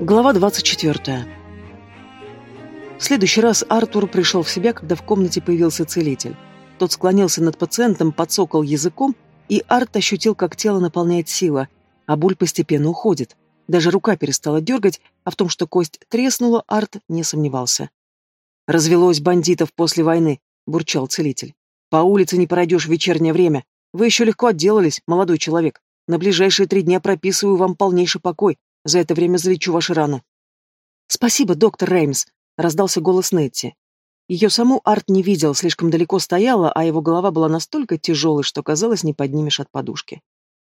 Глава 24. В следующий раз Артур пришел в себя, когда в комнате появился целитель. Тот склонился над пациентом, подсокал языком, и Арт ощутил, как тело наполняет сила, а боль постепенно уходит. Даже рука перестала дергать, а в том, что кость треснула, Арт не сомневался. «Развелось бандитов после войны», — бурчал целитель. «По улице не пройдешь в вечернее время. Вы еще легко отделались, молодой человек. На ближайшие три дня прописываю вам полнейший покой, за это время залечу ваши раны. Спасибо, доктор Реймс, раздался голос Нетти. Ее саму Арт не видел, слишком далеко стояла, а его голова была настолько тяжелой, что, казалось, не поднимешь от подушки.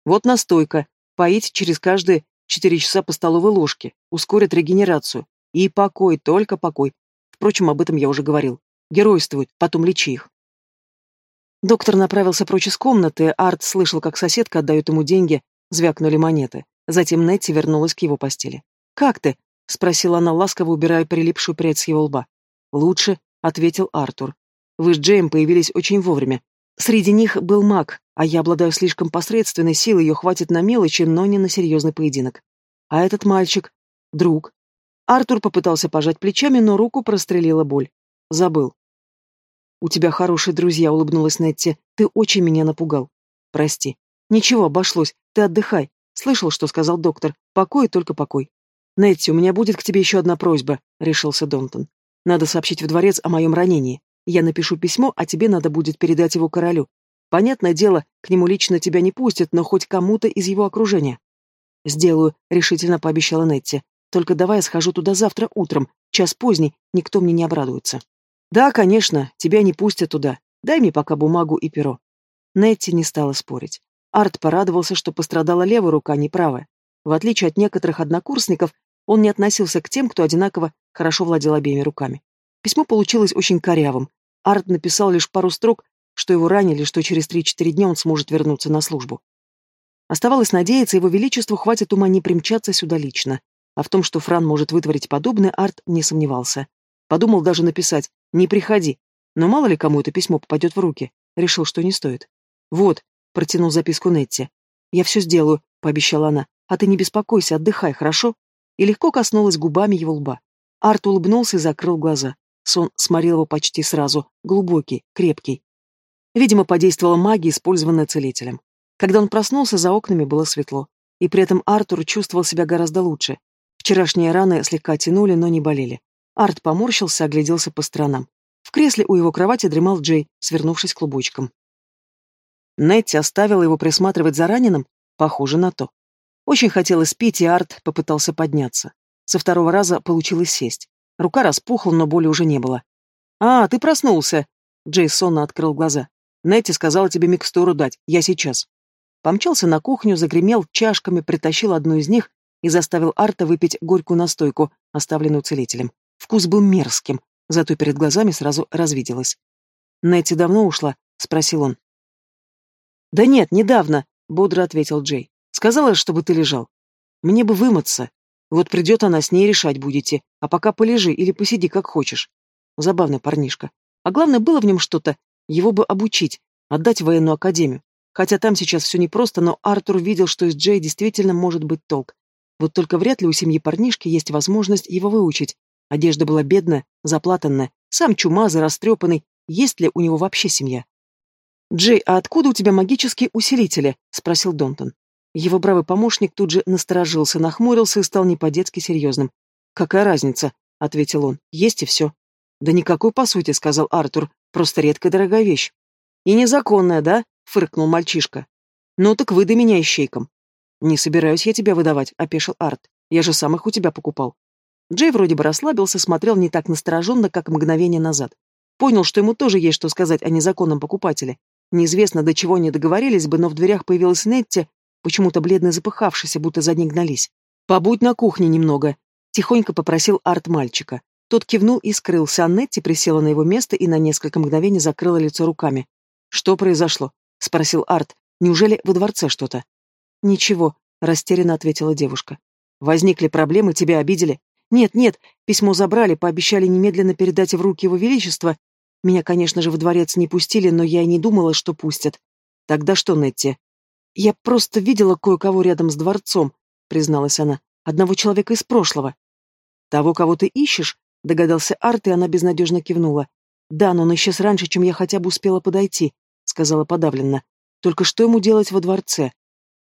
Вот настойка. Поить через каждые четыре часа по столовой ложке. Ускорит регенерацию. И покой, только покой. Впрочем, об этом я уже говорил. Геройствуют, потом лечи их. Доктор направился прочь из комнаты, Арт слышал, как соседка отдает ему деньги, звякнули монеты. Затем Нетти вернулась к его постели. «Как ты?» — спросила она, ласково убирая прилипшую прядь с его лба. «Лучше», — ответил Артур. «Вы с Джейм появились очень вовремя. Среди них был маг, а я обладаю слишком посредственной силой, ее хватит на мелочи, но не на серьезный поединок. А этот мальчик — друг». Артур попытался пожать плечами, но руку прострелила боль. Забыл. «У тебя хорошие друзья», — улыбнулась Нетти. «Ты очень меня напугал. Прости. Ничего, обошлось. Ты отдыхай. Слышал, что сказал доктор. Покой только покой. Нетти, у меня будет к тебе еще одна просьба, решился Донтон. Надо сообщить в дворец о моем ранении. Я напишу письмо, а тебе надо будет передать его королю. Понятное дело, к нему лично тебя не пустят, но хоть кому-то из его окружения. Сделаю, решительно пообещала Нетти. Только давай я схожу туда завтра утром. Час поздний, никто мне не обрадуется. Да, конечно, тебя не пустят туда. Дай мне пока бумагу и перо. Нетти не стала спорить. Арт порадовался, что пострадала левая рука, не правая. В отличие от некоторых однокурсников, он не относился к тем, кто одинаково хорошо владел обеими руками. Письмо получилось очень корявым. Арт написал лишь пару строк, что его ранили, что через 3-4 дня он сможет вернуться на службу. Оставалось надеяться, его величеству хватит ума не примчаться сюда лично. А в том, что Фран может вытворить подобное, Арт не сомневался. Подумал даже написать «Не приходи». Но мало ли кому это письмо попадет в руки. Решил, что не стоит. «Вот, Протянул записку Нетти. «Я все сделаю», — пообещала она. «А ты не беспокойся, отдыхай, хорошо?» И легко коснулась губами его лба. Арт улыбнулся и закрыл глаза. Сон сморил его почти сразу, глубокий, крепкий. Видимо, подействовала магия, использованная целителем. Когда он проснулся, за окнами было светло. И при этом Артур чувствовал себя гораздо лучше. Вчерашние раны слегка тянули, но не болели. Арт поморщился, огляделся по сторонам. В кресле у его кровати дремал Джей, свернувшись клубочком. Нетти оставила его присматривать за раненым? Похоже на то. Очень хотелось пить, и Арт попытался подняться. Со второго раза получилось сесть. Рука распухла, но боли уже не было. «А, ты проснулся!» Джей сонно открыл глаза. «Нетти сказала тебе микстуру дать. Я сейчас». Помчался на кухню, загремел чашками, притащил одну из них и заставил Арта выпить горькую настойку, оставленную целителем. Вкус был мерзким, зато перед глазами сразу развиделось. «Нетти давно ушла?» — спросил он. «Да нет, недавно», — бодро ответил Джей. «Сказала, чтобы ты лежал. Мне бы вымыться. Вот придет она, с ней решать будете, а пока полежи или посиди, как хочешь». Забавный парнишка. А главное, было в нем что-то, его бы обучить, отдать в военную академию. Хотя там сейчас все непросто, но Артур видел, что из Джей действительно может быть толк. Вот только вряд ли у семьи парнишки есть возможность его выучить. Одежда была бедная, заплатанная, сам чумазый, растрепанный. Есть ли у него вообще семья? «Джей, а откуда у тебя магические усилители?» — спросил Донтон. Его бравый помощник тут же насторожился, нахмурился и стал не по-детски серьезным. «Какая разница?» — ответил он. «Есть и все». «Да никакой, по сути», — сказал Артур. «Просто редкая дорогая вещь». «И незаконная, да?» — фыркнул мальчишка. «Ну так выдай меня ищейкам». «Не собираюсь я тебя выдавать», — опешил Арт. «Я же сам их у тебя покупал». Джей вроде бы расслабился, смотрел не так настороженно, как мгновение назад. Понял, что ему тоже есть что сказать о незаконном покупателе, Неизвестно, до чего они договорились бы, но в дверях появилась Нетти, почему-то бледно запыхавшаяся, будто за ней гнались. «Побудь на кухне немного», — тихонько попросил Арт мальчика. Тот кивнул и скрылся, а Нетти присела на его место и на несколько мгновений закрыла лицо руками. «Что произошло?» — спросил Арт. «Неужели во дворце что-то?» «Ничего», — растерянно ответила девушка. «Возникли проблемы, тебя обидели?» «Нет, нет, письмо забрали, пообещали немедленно передать в руки его величества, меня, конечно же, в дворец не пустили, но я и не думала, что пустят. Тогда что, Нетти? Я просто видела кое-кого рядом с дворцом, призналась она. Одного человека из прошлого. Того, кого ты ищешь? Догадался Арт, и она безнадежно кивнула. Да, но он исчез раньше, чем я хотя бы успела подойти, сказала подавленно. Только что ему делать во дворце?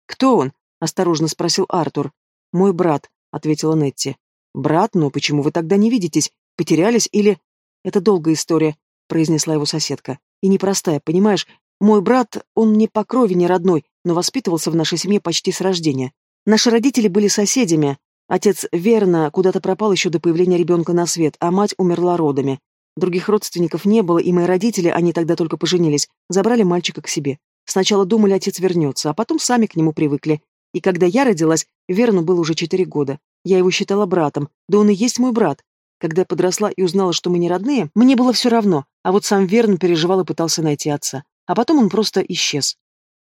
Кто он? осторожно спросил Артур. Мой брат, ответила Нетти. Брат, но почему вы тогда не видитесь? Потерялись или... Это долгая история, произнесла его соседка. И непростая, понимаешь? Мой брат, он мне по крови не родной, но воспитывался в нашей семье почти с рождения. Наши родители были соседями. Отец верно куда-то пропал еще до появления ребенка на свет, а мать умерла родами. Других родственников не было, и мои родители, они тогда только поженились, забрали мальчика к себе. Сначала думали, отец вернется, а потом сами к нему привыкли. И когда я родилась, Верну было уже четыре года. Я его считала братом, да он и есть мой брат. Когда подросла и узнала, что мы не родные, мне было все равно, а вот сам Верн переживал и пытался найти отца. А потом он просто исчез.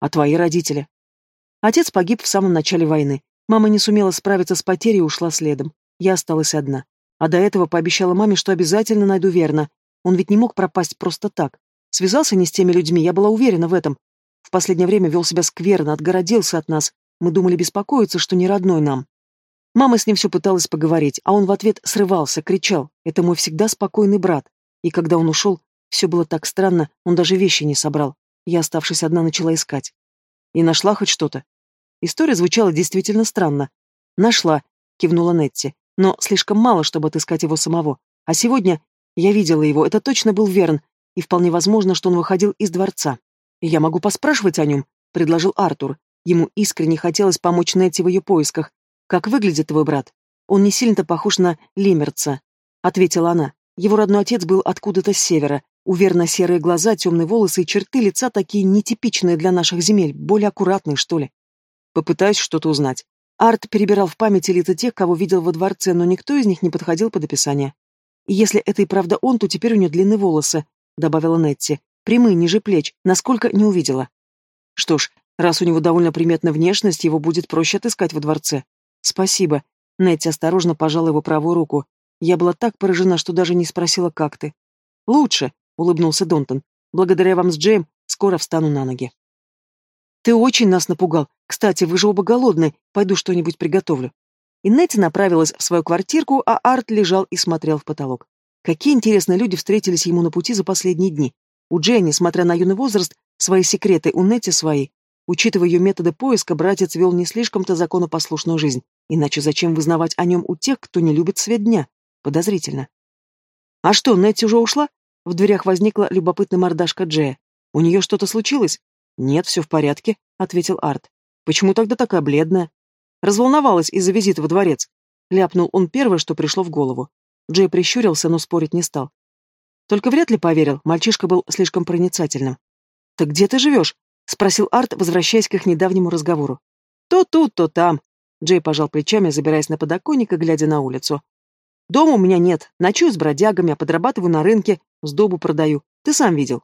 А твои родители? Отец погиб в самом начале войны. Мама не сумела справиться с потерей и ушла следом. Я осталась одна. А до этого пообещала маме, что обязательно найду Верна. Он ведь не мог пропасть просто так. Связался не с теми людьми, я была уверена в этом. В последнее время вел себя скверно, отгородился от нас. Мы думали беспокоиться, что не родной нам. Мама с ним все пыталась поговорить, а он в ответ срывался, кричал. Это мой всегда спокойный брат. И когда он ушел, все было так странно, он даже вещи не собрал. Я, оставшись одна, начала искать. И нашла хоть что-то. История звучала действительно странно. «Нашла», — кивнула Нетти, — «но слишком мало, чтобы отыскать его самого. А сегодня я видела его, это точно был Верн, и вполне возможно, что он выходил из дворца. «Я могу поспрашивать о нем», — предложил Артур. Ему искренне хотелось помочь Нетти в ее поисках. «Как выглядит твой брат?» «Он не сильно-то похож на Лемерца», — ответила она. Его родной отец был откуда-то с севера. У Верна серые глаза, темные волосы и черты лица такие нетипичные для наших земель, более аккуратные, что ли. Попытаюсь что-то узнать. Арт перебирал в памяти лица тех, кого видел во дворце, но никто из них не подходил под описание. И если это и правда он, то теперь у него длинные волосы, добавила Нетти. Прямые, ниже плеч, насколько не увидела. Что ж, раз у него довольно приметная внешность, его будет проще отыскать во дворце. Спасибо. Нетти осторожно пожала его правую руку. Я была так поражена, что даже не спросила, как ты. Лучше, улыбнулся Донтон. Благодаря вам с Джейм скоро встану на ноги. Ты очень нас напугал. Кстати, вы же оба голодны. Пойду что-нибудь приготовлю. И Нетти направилась в свою квартирку, а Арт лежал и смотрел в потолок. Какие интересные люди встретились ему на пути за последние дни. У Дженни, несмотря на юный возраст, свои секреты, у Нетти свои. Учитывая ее методы поиска, братец вел не слишком-то законопослушную жизнь. Иначе зачем вызнавать о нем у тех, кто не любит свет дня? Подозрительно. «А что, Нетти уже ушла?» В дверях возникла любопытная мордашка Джея. «У нее что-то случилось?» «Нет, все в порядке», — ответил Арт. «Почему тогда такая бледная?» «Разволновалась из-за визита во дворец», — ляпнул он первое, что пришло в голову. Джей прищурился, но спорить не стал. Только вряд ли поверил, мальчишка был слишком проницательным. «Так где ты живешь?» — спросил Арт, возвращаясь к их недавнему разговору. «То тут, то там», — Джей пожал плечами, забираясь на подоконник и глядя на улицу. «Дома у меня нет, ночую с бродягами, а подрабатываю на рынке, сдобу продаю. Ты сам видел».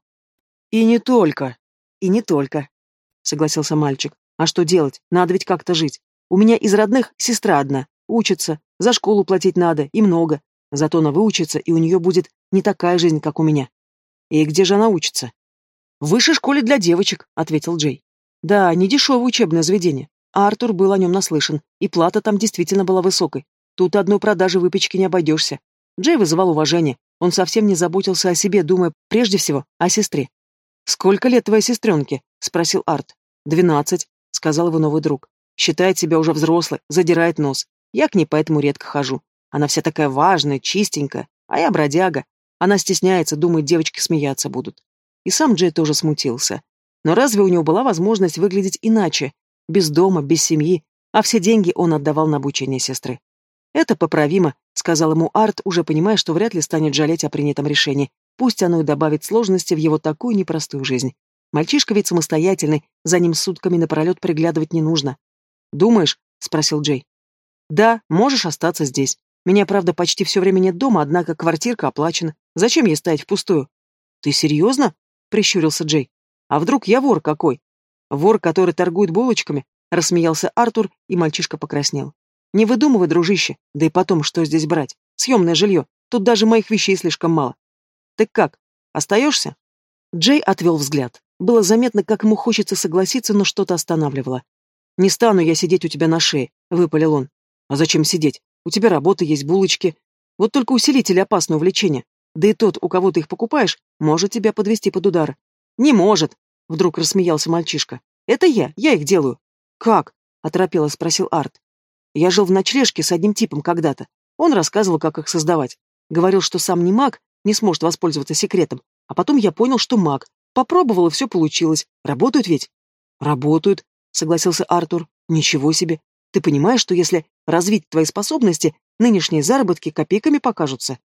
«И не только», «И не только», — согласился мальчик. «А что делать? Надо ведь как-то жить. У меня из родных сестра одна, учится, за школу платить надо, и много. Зато она выучится, и у нее будет не такая жизнь, как у меня. И где же она учится? В высшей школе для девочек, ответил Джей. Да, не дешевое учебное заведение. А Артур был о нем наслышан, и плата там действительно была высокой. Тут одной продажи выпечки не обойдешься. Джей вызывал уважение. Он совсем не заботился о себе, думая прежде всего о сестре. «Сколько лет твоей сестренке?» — спросил Арт. «Двенадцать», — сказал его новый друг. «Считает себя уже взрослой, задирает нос. Я к ней поэтому редко хожу. Она вся такая важная, чистенькая, а я бродяга. Она стесняется, думает, девочки смеяться будут. И сам Джей тоже смутился. Но разве у него была возможность выглядеть иначе? Без дома, без семьи, а все деньги он отдавал на обучение сестры. «Это поправимо», — сказал ему Арт, уже понимая, что вряд ли станет жалеть о принятом решении. Пусть оно и добавит сложности в его такую непростую жизнь. Мальчишка ведь самостоятельный, за ним сутками напролет приглядывать не нужно. «Думаешь?» — спросил Джей. «Да, можешь остаться здесь. Меня, правда, почти все время нет дома, однако квартирка оплачена. Зачем ей стоять впустую? Ты серьезно? Прищурился Джей. А вдруг я вор какой? Вор, который торгует булочками? Рассмеялся Артур, и мальчишка покраснел. Не выдумывай, дружище. Да и потом, что здесь брать? Съемное жилье. Тут даже моих вещей слишком мало. Ты как, остаешься? Джей отвел взгляд. Было заметно, как ему хочется согласиться, но что-то останавливало. «Не стану я сидеть у тебя на шее», — выпалил он. А зачем сидеть? У тебя работа есть, булочки. Вот только усилители опасное увлечение. Да и тот, у кого ты их покупаешь, может тебя подвести под удар. Не может, вдруг рассмеялся мальчишка. Это я, я их делаю. Как? оторопело спросил Арт. Я жил в ночлежке с одним типом когда-то. Он рассказывал, как их создавать. Говорил, что сам не маг, не сможет воспользоваться секретом. А потом я понял, что маг. Попробовал, и все получилось. Работают ведь? Работают, согласился Артур. Ничего себе. Ты понимаешь, что если развить твои способности, нынешние заработки копейками покажутся?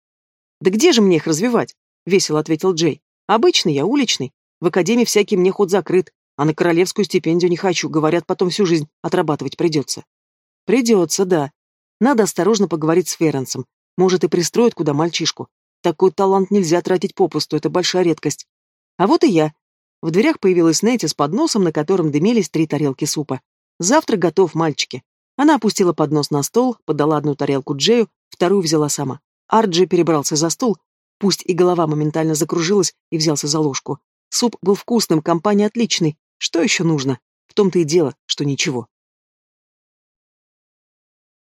Да где же мне их развивать? Весело ответил Джей. Обычный я, уличный. В академии всякий мне ход закрыт, а на королевскую стипендию не хочу, говорят, потом всю жизнь отрабатывать придется. Придется, да. Надо осторожно поговорить с Ференсом. Может, и пристроит куда мальчишку. Такой талант нельзя тратить попусту, это большая редкость. А вот и я. В дверях появилась Нэти с подносом, на котором дымились три тарелки супа. Завтрак готов, мальчики. Она опустила поднос на стол, подала одну тарелку Джею, вторую взяла сама. Арджи перебрался за стол, пусть и голова моментально закружилась, и взялся за ложку. Суп был вкусным, компания отличной. Что еще нужно? В том-то и дело, что ничего.